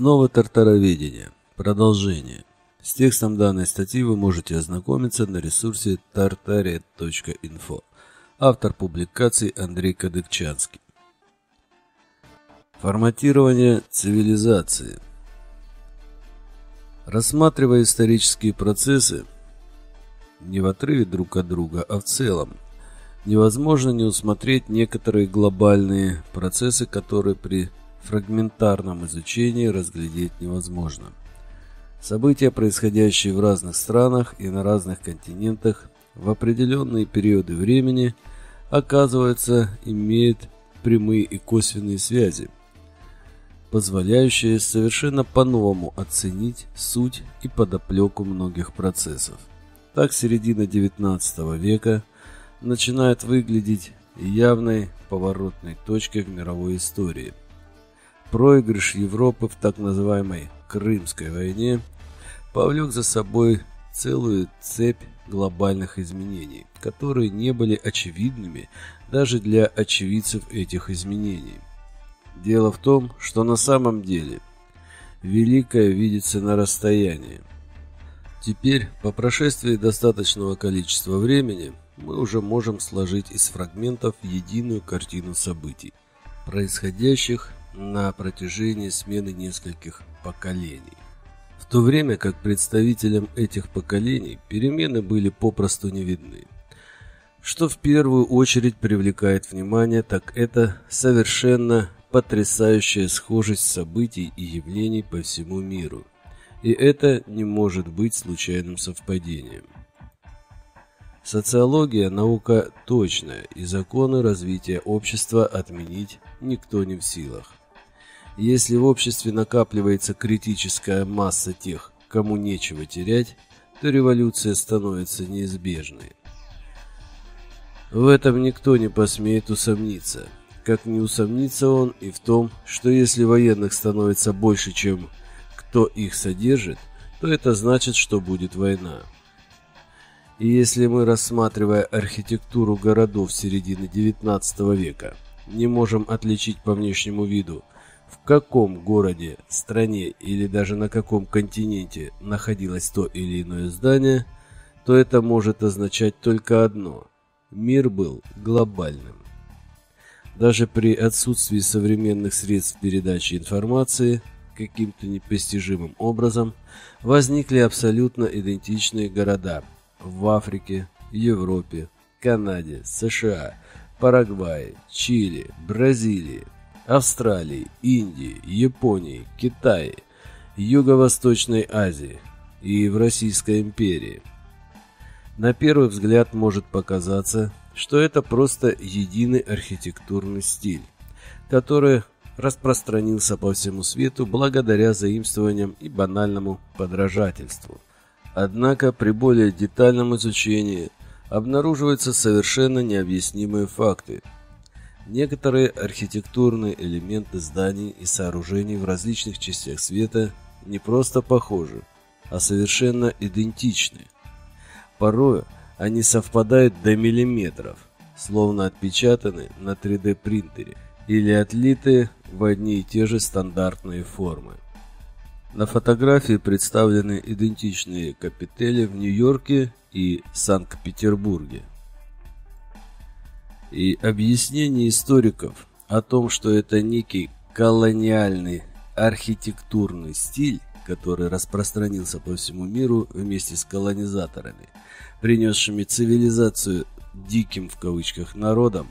Основы тартароведения. Продолжение. С текстом данной статьи вы можете ознакомиться на ресурсе tartaret.info. Автор публикации Андрей Кадыкчанский. Форматирование цивилизации. Рассматривая исторические процессы, не в отрыве друг от друга, а в целом, невозможно не усмотреть некоторые глобальные процессы, которые при фрагментарном изучении разглядеть невозможно. События, происходящие в разных странах и на разных континентах в определенные периоды времени, оказывается, имеют прямые и косвенные связи, позволяющие совершенно по-новому оценить суть и подоплеку многих процессов. Так середина XIX века начинает выглядеть явной поворотной точкой в мировой истории – Проигрыш Европы в так называемой Крымской войне повлек за собой целую цепь глобальных изменений, которые не были очевидными даже для очевидцев этих изменений. Дело в том, что на самом деле великое видится на расстоянии. Теперь, по прошествии достаточного количества времени, мы уже можем сложить из фрагментов единую картину событий, происходящих на протяжении смены нескольких поколений. В то время как представителям этих поколений перемены были попросту не видны. Что в первую очередь привлекает внимание, так это совершенно потрясающая схожесть событий и явлений по всему миру. И это не может быть случайным совпадением. Социология – наука точная, и законы развития общества отменить никто не в силах. Если в обществе накапливается критическая масса тех, кому нечего терять, то революция становится неизбежной. В этом никто не посмеет усомниться. Как не усомнится он и в том, что если военных становится больше, чем кто их содержит, то это значит, что будет война. И если мы, рассматривая архитектуру городов середины XIX века, не можем отличить по внешнему виду в каком городе, стране или даже на каком континенте находилось то или иное здание, то это может означать только одно – мир был глобальным. Даже при отсутствии современных средств передачи информации каким-то непостижимым образом возникли абсолютно идентичные города в Африке, Европе, Канаде, США, Парагвае, Чили, Бразилии, Австралии, Индии, Японии, Китае, Юго-Восточной Азии и в Российской империи. На первый взгляд может показаться, что это просто единый архитектурный стиль, который распространился по всему свету благодаря заимствованиям и банальному подражательству. Однако при более детальном изучении обнаруживаются совершенно необъяснимые факты – Некоторые архитектурные элементы зданий и сооружений в различных частях света не просто похожи, а совершенно идентичны. Порой они совпадают до миллиметров, словно отпечатаны на 3D принтере или отлиты в одни и те же стандартные формы. На фотографии представлены идентичные капители в Нью-Йорке и Санкт-Петербурге. И объяснение историков о том, что это некий колониальный архитектурный стиль, который распространился по всему миру вместе с колонизаторами, принесшими цивилизацию «диким» в кавычках народам,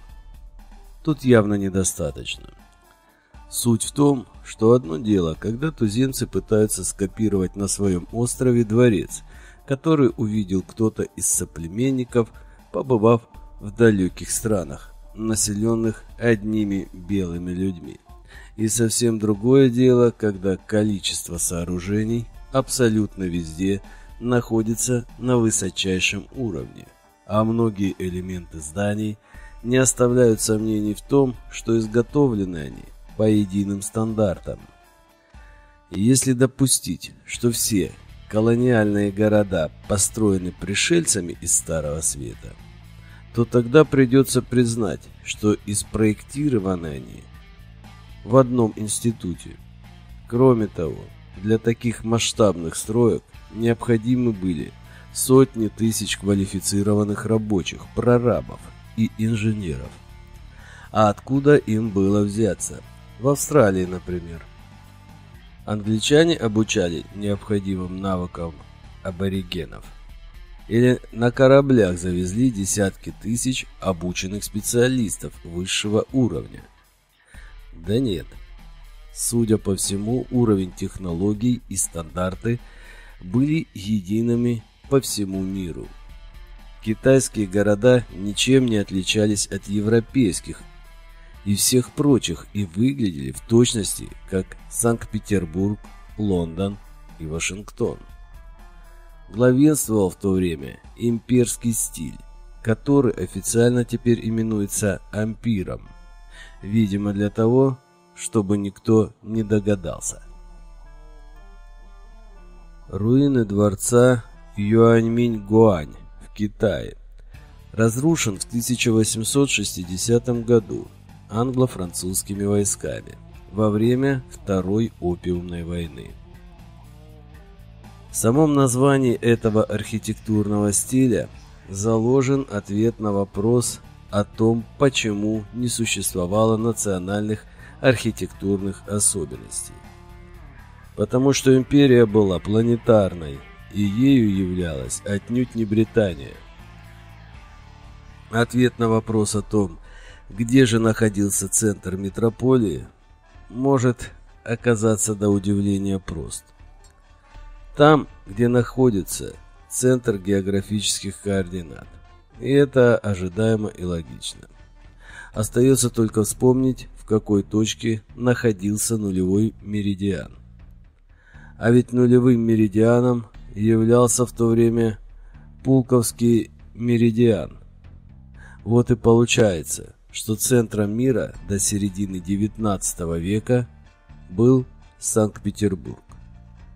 тут явно недостаточно. Суть в том, что одно дело, когда туземцы пытаются скопировать на своем острове дворец, который увидел кто-то из соплеменников, побывав в далеких странах, населенных одними белыми людьми. И совсем другое дело, когда количество сооружений абсолютно везде находится на высочайшем уровне, а многие элементы зданий не оставляют сомнений в том, что изготовлены они по единым стандартам. Если допустить, что все колониальные города построены пришельцами из Старого Света – то тогда придется признать, что и спроектированы они в одном институте. Кроме того, для таких масштабных строек необходимы были сотни тысяч квалифицированных рабочих, прорабов и инженеров. А откуда им было взяться? В Австралии, например. Англичане обучали необходимым навыкам аборигенов. Или на кораблях завезли десятки тысяч обученных специалистов высшего уровня. Да нет. Судя по всему, уровень технологий и стандарты были едиными по всему миру. Китайские города ничем не отличались от европейских и всех прочих и выглядели в точности как Санкт-Петербург, Лондон и Вашингтон. Главенствовал в то время имперский стиль, который официально теперь именуется ампиром, видимо для того, чтобы никто не догадался. Руины дворца Юаньминь-Гуань в Китае разрушен в 1860 году англо-французскими войсками во время Второй опиумной войны. В самом названии этого архитектурного стиля заложен ответ на вопрос о том, почему не существовало национальных архитектурных особенностей. Потому что империя была планетарной, и ею являлась отнюдь не Британия. Ответ на вопрос о том, где же находился центр метрополии, может оказаться до удивления прост. Там, где находится центр географических координат. И это ожидаемо и логично. Остается только вспомнить, в какой точке находился нулевой меридиан. А ведь нулевым меридианом являлся в то время Пулковский меридиан. Вот и получается, что центром мира до середины XIX века был Санкт-Петербург.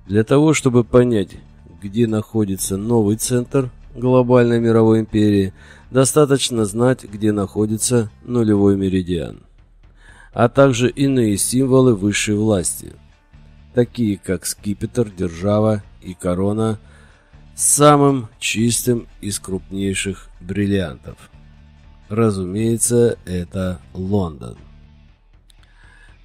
Для того, чтобы понять, где находится новый центр глобальной мировой империи, достаточно знать, где находится нулевой меридиан, а также иные символы высшей власти, такие как скипетр, держава и корона с самым чистым из крупнейших бриллиантов – Разумеется, это Лондон.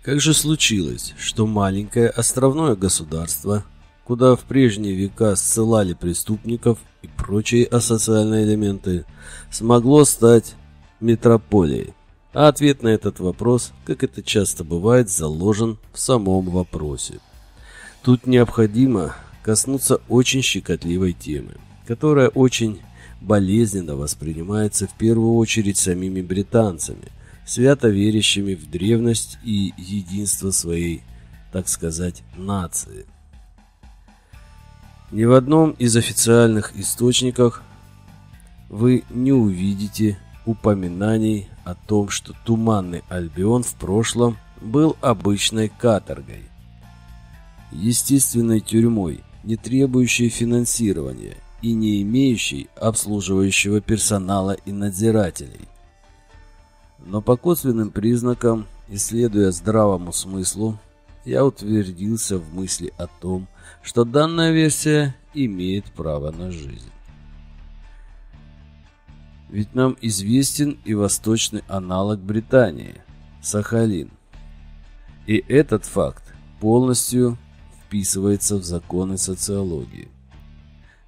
Как же случилось, что маленькое островное государство, куда в прежние века ссылали преступников и прочие асоциальные элементы, смогло стать метрополией? А ответ на этот вопрос, как это часто бывает, заложен в самом вопросе. Тут необходимо коснуться очень щекотливой темы, которая очень болезненно воспринимается в первую очередь самими британцами, свято верящими в древность и единство своей, так сказать, нации. Ни в одном из официальных источников вы не увидите упоминаний о том, что Туманный Альбион в прошлом был обычной каторгой, естественной тюрьмой, не требующей финансирования – и не имеющий обслуживающего персонала и надзирателей. Но по косвенным признакам, исследуя здравому смыслу, я утвердился в мысли о том, что данная версия имеет право на жизнь. Ведь нам известен и восточный аналог Британии – Сахалин. И этот факт полностью вписывается в законы социологии.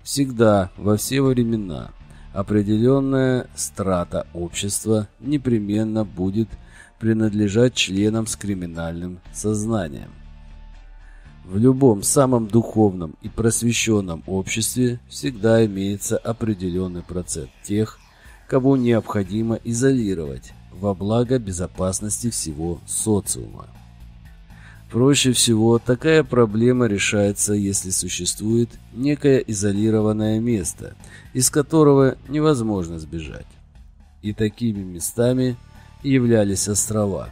Всегда, во все времена, определенная страта общества непременно будет принадлежать членам с криминальным сознанием. В любом самом духовном и просвещенном обществе всегда имеется определенный процент тех, кого необходимо изолировать во благо безопасности всего социума. Проще всего такая проблема решается, если существует некое изолированное место, из которого невозможно сбежать. И такими местами являлись острова.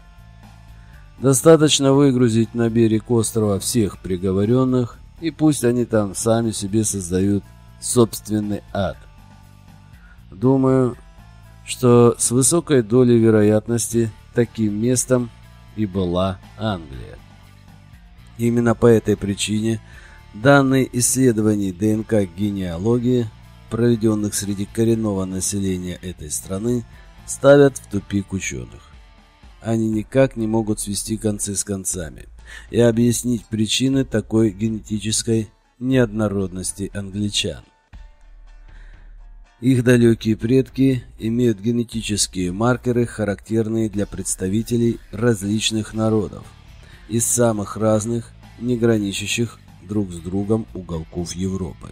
Достаточно выгрузить на берег острова всех приговоренных, и пусть они там сами себе создают собственный ад. Думаю, что с высокой долей вероятности таким местом и была Англия. Именно по этой причине данные исследований ДНК генеалогии, проведенных среди коренного населения этой страны, ставят в тупик ученых. Они никак не могут свести концы с концами и объяснить причины такой генетической неоднородности англичан. Их далекие предки имеют генетические маркеры, характерные для представителей различных народов, из самых разных, не граничащих друг с другом уголков Европы.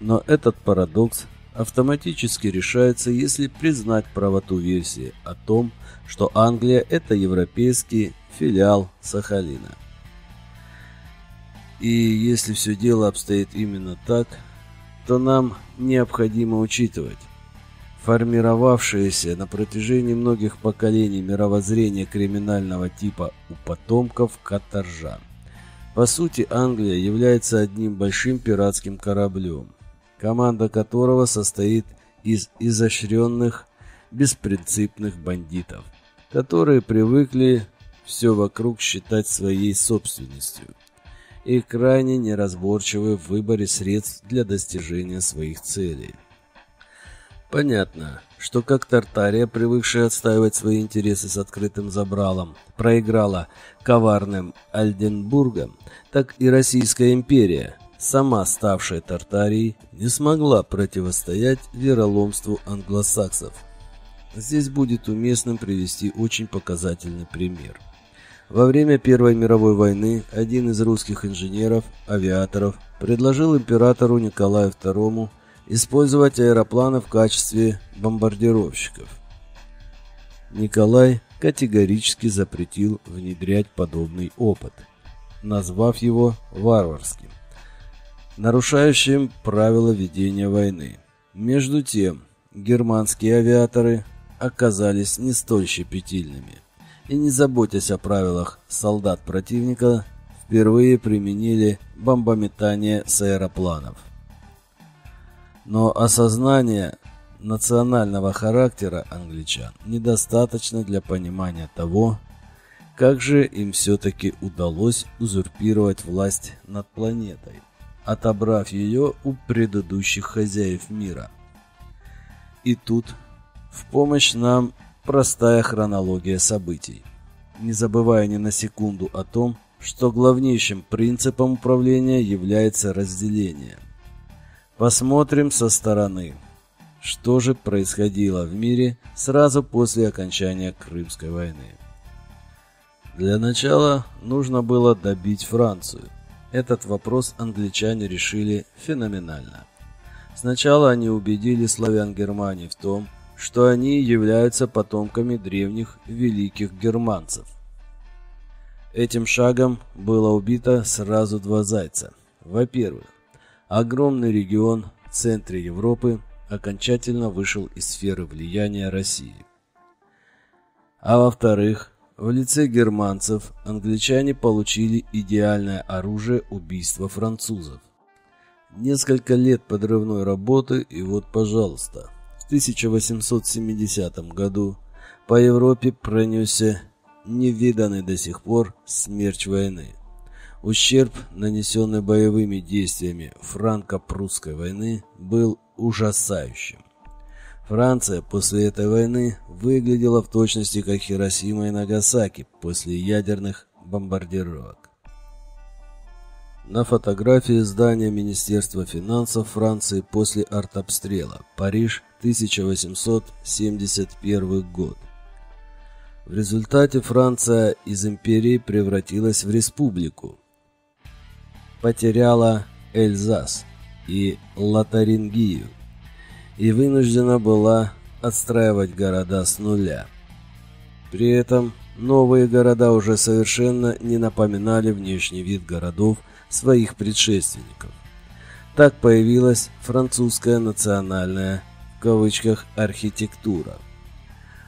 Но этот парадокс автоматически решается, если признать правоту версии о том, что Англия – это европейский филиал Сахалина. И если все дело обстоит именно так – то нам необходимо учитывать формировавшееся на протяжении многих поколений мировоззрение криминального типа у потомков каторжан. По сути, Англия является одним большим пиратским кораблем, команда которого состоит из изощренных, беспринципных бандитов, которые привыкли все вокруг считать своей собственностью – и крайне неразборчивы в выборе средств для достижения своих целей. Понятно, что как Тартария, привыкшая отстаивать свои интересы с открытым забралом, проиграла коварным Альденбургом, так и Российская империя, сама ставшая Тартарией, не смогла противостоять вероломству англосаксов. Здесь будет уместным привести очень показательный пример – во время Первой мировой войны один из русских инженеров, авиаторов, предложил императору Николаю II использовать аэропланы в качестве бомбардировщиков. Николай категорически запретил внедрять подобный опыт, назвав его варварским, нарушающим правила ведения войны. Между тем, германские авиаторы оказались не столь щепетильными – и не заботясь о правилах солдат противника, впервые применили бомбометание с аэропланов. Но осознание национального характера англичан недостаточно для понимания того, как же им все-таки удалось узурпировать власть над планетой, отобрав ее у предыдущих хозяев мира. И тут в помощь нам простая хронология событий, не забывая ни на секунду о том, что главнейшим принципом управления является разделение. Посмотрим со стороны, что же происходило в мире сразу после окончания Крымской войны. Для начала нужно было добить Францию. Этот вопрос англичане решили феноменально. Сначала они убедили славян Германии в том, что они являются потомками древних великих германцев. Этим шагом было убито сразу два зайца. Во-первых, огромный регион в центре Европы окончательно вышел из сферы влияния России. А во-вторых, в лице германцев англичане получили идеальное оружие убийства французов. Несколько лет подрывной работы, и вот, пожалуйста, 1870 году по Европе пронесся невиданный до сих пор смерч войны. Ущерб, нанесенный боевыми действиями франко-прусской войны, был ужасающим. Франция после этой войны выглядела в точности как Хиросима и Нагасаки после ядерных бомбардировок. На фотографии здания Министерства финансов Франции после артобстрела. Париж, 1871 год. В результате Франция из империи превратилась в республику. Потеряла Эльзас и Лотарингию и вынуждена была отстраивать города с нуля. При этом новые города уже совершенно не напоминали внешний вид городов своих предшественников. Так появилась французская национальная, в кавычках, архитектура.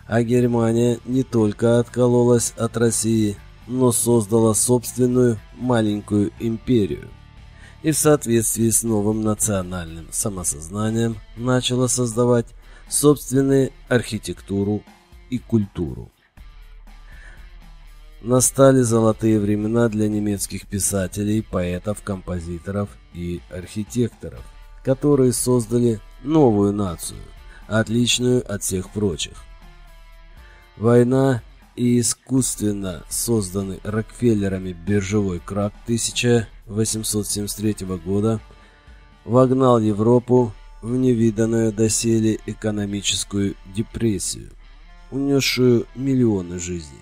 А Германия не только откололась от России, но создала собственную маленькую империю. И в соответствии с новым национальным самосознанием начала создавать собственную архитектуру и культуру. Настали золотые времена для немецких писателей, поэтов, композиторов и архитекторов, которые создали новую нацию, отличную от всех прочих. Война и искусственно созданный Рокфеллерами биржевой крак 1873 года вогнал Европу в невиданную доселе экономическую депрессию, унесшую миллионы жизней.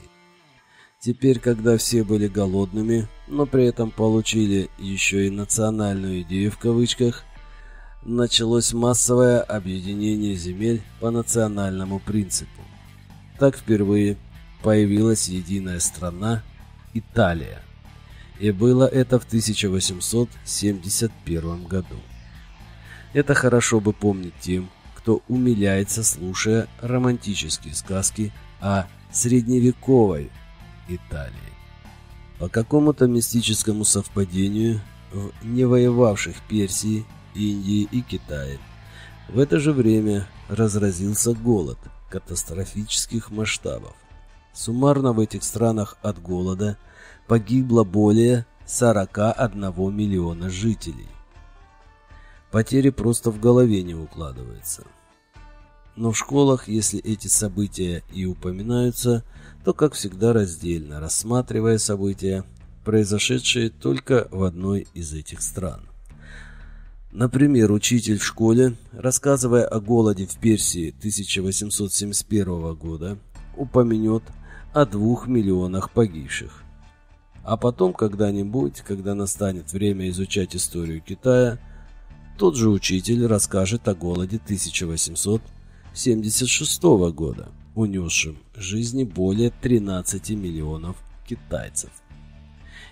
Теперь, когда все были голодными, но при этом получили еще и национальную идею в кавычках, началось массовое объединение земель по национальному принципу. Так впервые появилась единая страна Италия. И было это в 1871 году. Это хорошо бы помнить тем, кто умиляется, слушая романтические сказки о средневековой Италии. По какому-то мистическому совпадению в невоевавших Персии, Индии и Китае в это же время разразился голод катастрофических масштабов. Суммарно в этих странах от голода погибло более 41 миллиона жителей. Потери просто в голове не укладываются. Но в школах, если эти события и упоминаются, то, как всегда, раздельно, рассматривая события, произошедшие только в одной из этих стран. Например, учитель в школе, рассказывая о голоде в Персии 1871 года, упомянет о двух миллионах погибших. А потом, когда-нибудь, когда настанет время изучать историю Китая, тот же учитель расскажет о голоде 1876 года, унесшем жизни более 13 миллионов китайцев.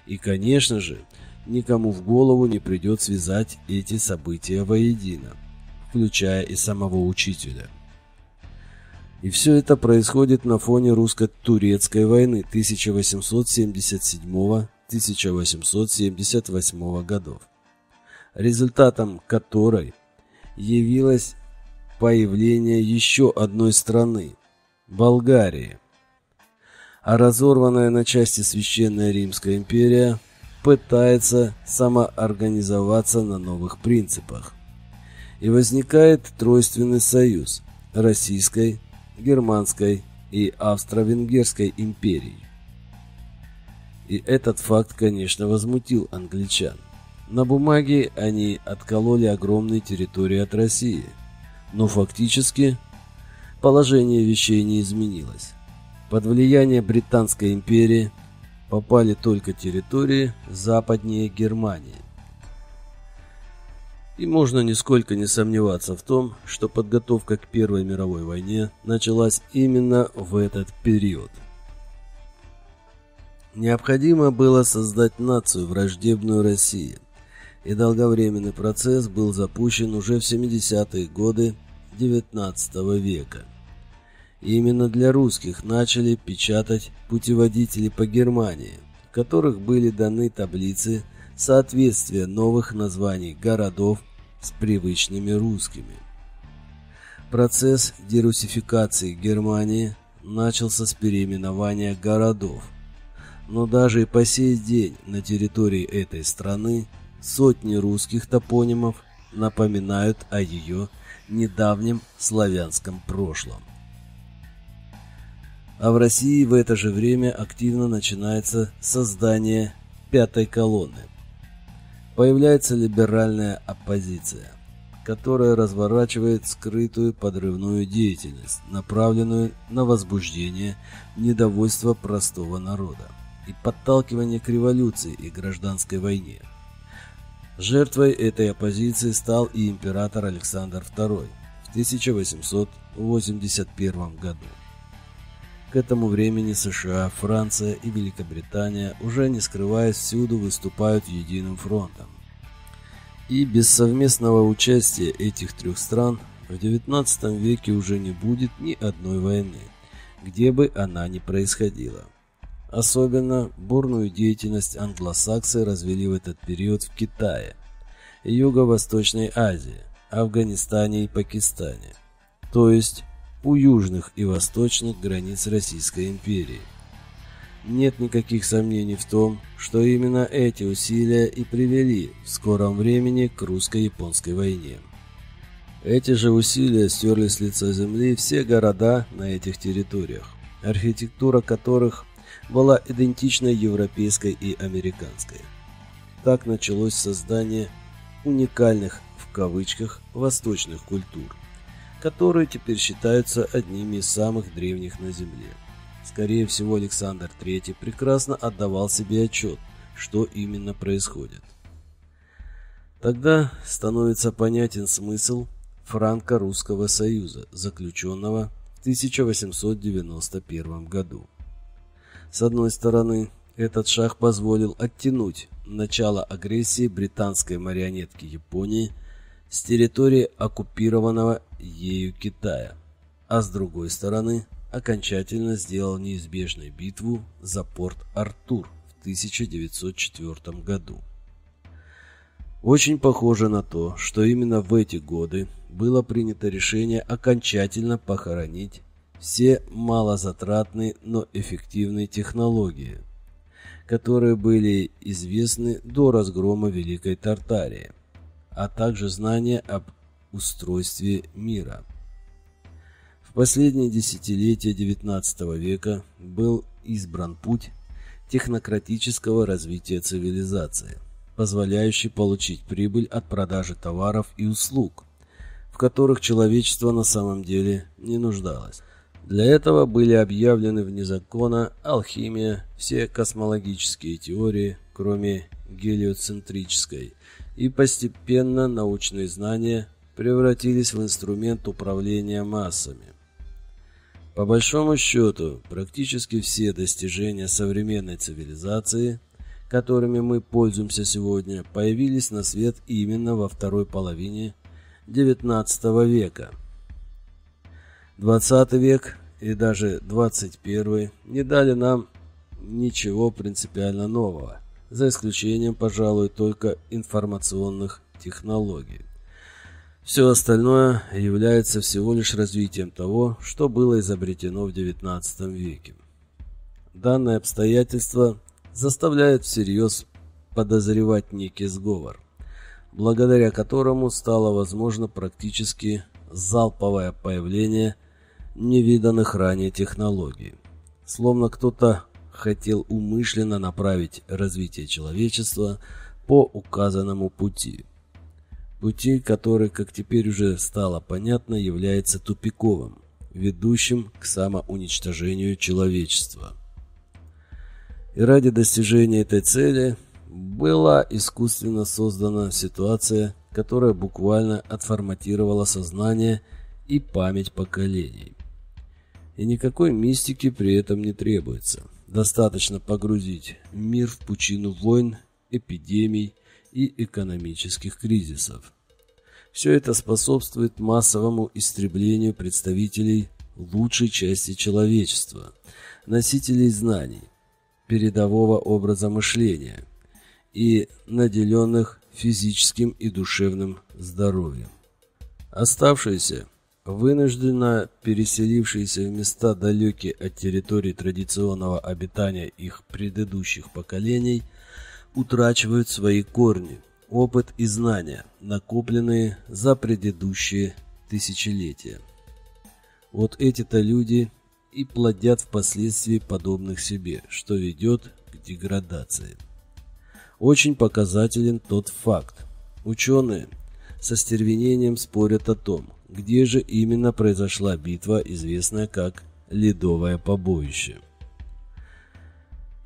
И, конечно же, никому в голову не придет связать эти события воедино, включая и самого учителя – и все это происходит на фоне русско-турецкой войны 1877-1878 годов, результатом которой явилось появление еще одной страны – Болгарии. А разорванная на части Священная Римская империя пытается самоорганизоваться на новых принципах. И возникает тройственный союз Российской, Германской и Австро-Венгерской империй. И этот факт, конечно, возмутил англичан. На бумаге они откололи огромные территории от России, но фактически положение вещей не изменилось. Под влияние Британской империи попали только территории западнее Германии. И можно нисколько не сомневаться в том, что подготовка к Первой мировой войне началась именно в этот период. Необходимо было создать нацию, враждебную России, и долговременный процесс был запущен уже в 70-е годы XIX века. И именно для русских начали печатать путеводители по Германии, в которых были даны таблицы соответствия новых названий городов с привычными русскими. Процесс дерусификации Германии начался с переименования городов, но даже и по сей день на территории этой страны сотни русских топонимов напоминают о ее недавнем славянском прошлом. А в России в это же время активно начинается создание пятой колонны – появляется либеральная оппозиция, которая разворачивает скрытую подрывную деятельность, направленную на возбуждение недовольства простого народа и подталкивание к революции и гражданской войне. Жертвой этой оппозиции стал и император Александр II в 1881 году. К этому времени США, Франция и Великобритания, уже не скрываясь всюду, выступают единым фронтом. И без совместного участия этих трех стран в XIX веке уже не будет ни одной войны, где бы она ни происходила. Особенно бурную деятельность англосаксы развели в этот период в Китае, Юго-Восточной Азии, Афганистане и Пакистане, то есть у южных и восточных границ Российской империи. Нет никаких сомнений в том, что именно эти усилия и привели в скором времени к русско-японской войне. Эти же усилия стерли с лица земли все города на этих территориях, архитектура которых была идентична европейской и американской. Так началось создание уникальных в кавычках восточных культур, которые теперь считаются одними из самых древних на Земле. Скорее всего, Александр III прекрасно отдавал себе отчет, что именно происходит. Тогда становится понятен смысл Франко-Русского союза, заключенного в 1891 году. С одной стороны, этот шаг позволил оттянуть начало агрессии британской марионетки Японии с территории оккупированного ею Китая, а с другой стороны, окончательно сделал неизбежной битву за порт Артур в 1904 году. Очень похоже на то, что именно в эти годы было принято решение окончательно похоронить все малозатратные, но эффективные технологии, которые были известны до разгрома Великой Тартарии, а также знания об устройстве мира. В последние десятилетия XIX века был избран путь технократического развития цивилизации, позволяющий получить прибыль от продажи товаров и услуг, в которых человечество на самом деле не нуждалось. Для этого были объявлены вне закона алхимия, все космологические теории, кроме гелиоцентрической, и постепенно научные знания превратились в инструмент управления массами. По большому счету, практически все достижения современной цивилизации, которыми мы пользуемся сегодня, появились на свет именно во второй половине XIX века – 20 век и даже 21 не дали нам ничего принципиально нового, за исключением, пожалуй, только информационных технологий. Все остальное является всего лишь развитием того, что было изобретено в XIX веке. Данное обстоятельство заставляет всерьез подозревать некий сговор, благодаря которому стало возможно практически залповое появление – невиданных ранее технологий. Словно кто-то хотел умышленно направить развитие человечества по указанному пути. Пути, который, как теперь уже стало понятно, является тупиковым, ведущим к самоуничтожению человечества. И ради достижения этой цели была искусственно создана ситуация, которая буквально отформатировала сознание и память поколений. И никакой мистики при этом не требуется. Достаточно погрузить мир в пучину войн, эпидемий и экономических кризисов. Все это способствует массовому истреблению представителей лучшей части человечества, носителей знаний, передового образа мышления и наделенных физическим и душевным здоровьем. Оставшиеся – вынужденно переселившиеся в места далекие от территории традиционного обитания их предыдущих поколений, утрачивают свои корни, опыт и знания, накопленные за предыдущие тысячелетия. Вот эти-то люди и плодят впоследствии подобных себе, что ведет к деградации. Очень показателен тот факт. Ученые со стервенением спорят о том, где же именно произошла битва, известная как Ледовое побоище.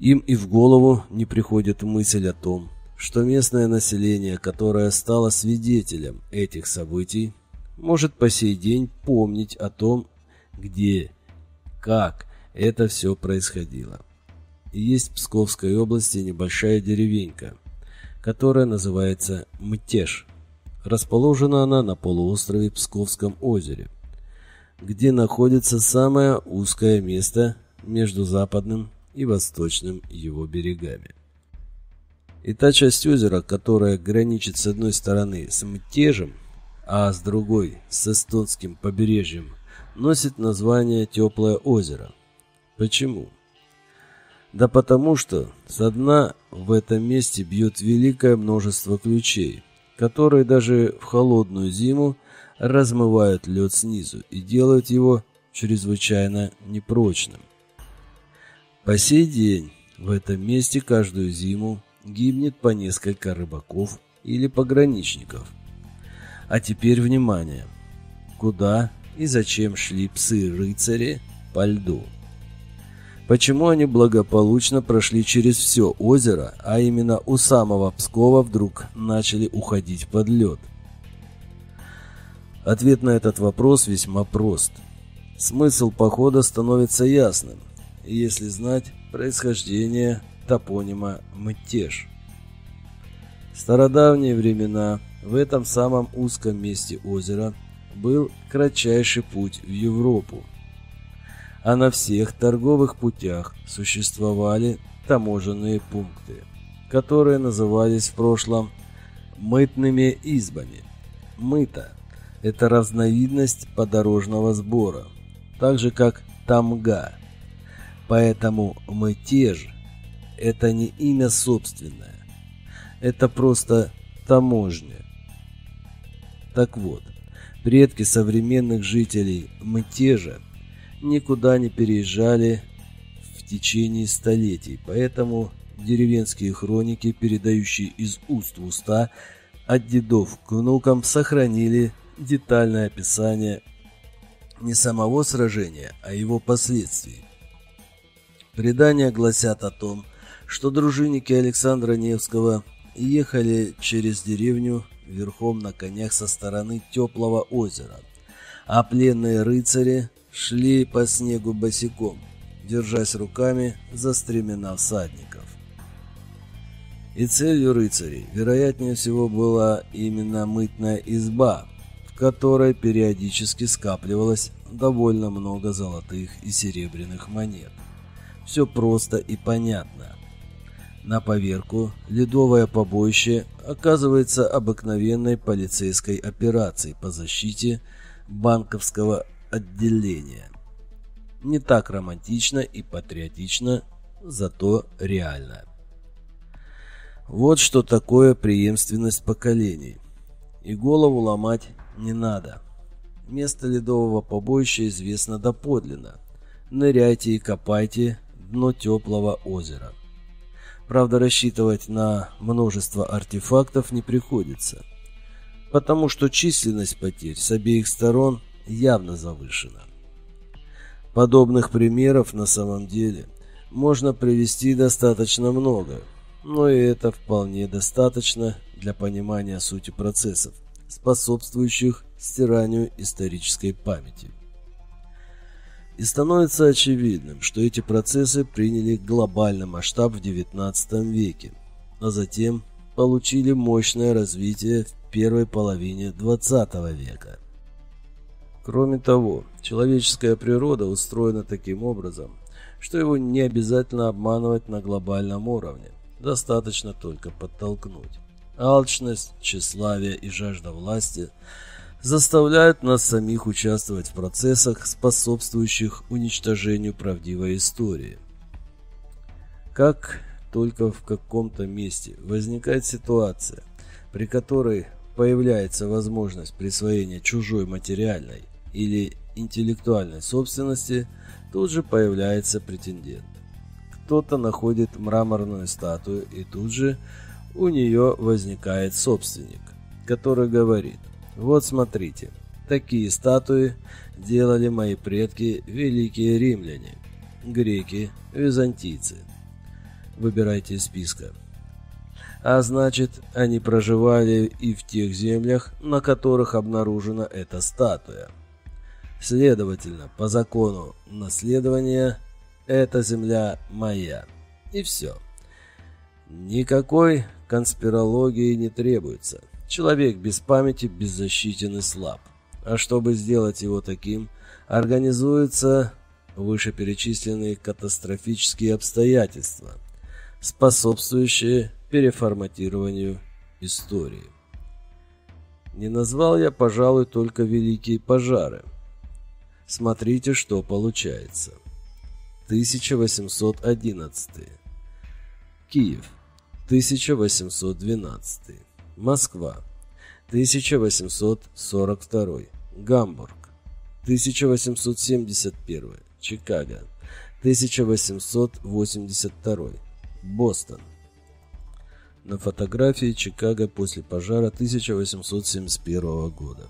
Им и в голову не приходит мысль о том, что местное население, которое стало свидетелем этих событий, может по сей день помнить о том, где, как это все происходило. И есть в Псковской области небольшая деревенька, которая называется Мтеж. Расположена она на полуострове Псковском озере, где находится самое узкое место между западным и восточным его берегами. И та часть озера, которая граничит с одной стороны с Мтежем, а с другой с эстонским побережьем, носит название Теплое озеро. Почему? Да потому что со дна в этом месте бьет великое множество ключей, которые даже в холодную зиму размывают лед снизу и делают его чрезвычайно непрочным. По сей день в этом месте каждую зиму гибнет по несколько рыбаков или пограничников. А теперь внимание! Куда и зачем шли псы-рыцари по льду? Почему они благополучно прошли через все озеро, а именно у самого Пскова вдруг начали уходить под лед? Ответ на этот вопрос весьма прост. Смысл похода становится ясным, если знать происхождение топонима Мтеж. В стародавние времена в этом самом узком месте озера был кратчайший путь в Европу, а на всех торговых путях существовали таможенные пункты, которые назывались в прошлом мытными избами. Мыто – это разновидность подорожного сбора, так же как тамга. Поэтому мытеж – это не имя собственное, это просто таможня. Так вот, предки современных жителей Мытежа никуда не переезжали в течение столетий, поэтому деревенские хроники, передающие из уст в уста от дедов к внукам, сохранили детальное описание не самого сражения, а его последствий. Предания гласят о том, что дружинники Александра Невского ехали через деревню верхом на конях со стороны теплого озера, а пленные рыцари шли по снегу босиком, держась руками за стремена всадников. И целью рыцарей, вероятнее всего, была именно мытная изба, в которой периодически скапливалось довольно много золотых и серебряных монет. Все просто и понятно. На поверку ледовое побоище оказывается обыкновенной полицейской операцией по защите банковского отделения. Не так романтично и патриотично, зато реально. Вот что такое преемственность поколений. И голову ломать не надо. Место ледового побоища известно доподлинно. Ныряйте и копайте дно теплого озера. Правда, рассчитывать на множество артефактов не приходится, потому что численность потерь с обеих сторон – явно завышена. Подобных примеров на самом деле можно привести достаточно много, но и это вполне достаточно для понимания сути процессов, способствующих стиранию исторической памяти. И становится очевидным, что эти процессы приняли глобальный масштаб в XIX веке, а затем получили мощное развитие в первой половине XX века. Кроме того, человеческая природа устроена таким образом, что его не обязательно обманывать на глобальном уровне, достаточно только подтолкнуть. Алчность, тщеславие и жажда власти заставляют нас самих участвовать в процессах, способствующих уничтожению правдивой истории. Как только в каком-то месте возникает ситуация, при которой появляется возможность присвоения чужой материальной или интеллектуальной собственности, тут же появляется претендент. Кто-то находит мраморную статую, и тут же у нее возникает собственник, который говорит, вот смотрите, такие статуи делали мои предки, великие римляне, греки, византийцы. Выбирайте из списка. А значит, они проживали и в тех землях, на которых обнаружена эта статуя. Следовательно, по закону наследования, эта земля моя. И все. Никакой конспирологии не требуется. Человек без памяти беззащитен и слаб. А чтобы сделать его таким, организуются вышеперечисленные катастрофические обстоятельства, способствующие переформатированию истории. Не назвал я, пожалуй, только великие пожары – Смотрите, что получается. 1811. Киев 1812. Москва 1842. Гамбург 1871. Чикаго 1882. Бостон. На фотографии Чикаго после пожара 1871 года.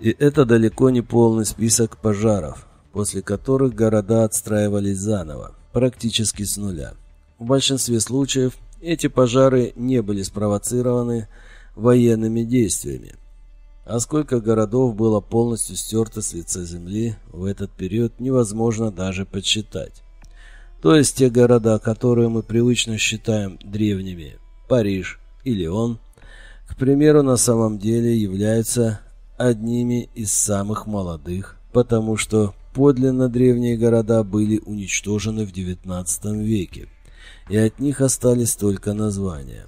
И это далеко не полный список пожаров, после которых города отстраивались заново, практически с нуля. В большинстве случаев эти пожары не были спровоцированы военными действиями. А сколько городов было полностью стерто с лица земли в этот период невозможно даже подсчитать. То есть те города, которые мы привычно считаем древними, Париж и Лион, к примеру, на самом деле являются одними из самых молодых, потому что подлинно древние города были уничтожены в XIX веке, и от них остались только названия.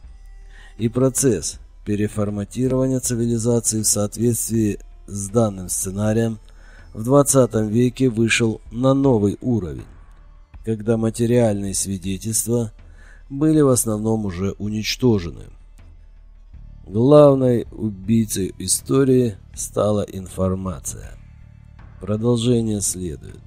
И процесс переформатирования цивилизации в соответствии с данным сценарием в 20 веке вышел на новый уровень, когда материальные свидетельства были в основном уже уничтожены. Главной убийцей истории стала информация. Продолжение следует.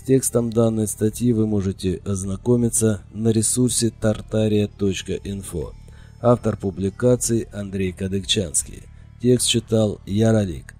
С текстом данной статьи вы можете ознакомиться на ресурсе tartaria.info. Автор публикации Андрей Кадыкчанский. Текст читал Яролик.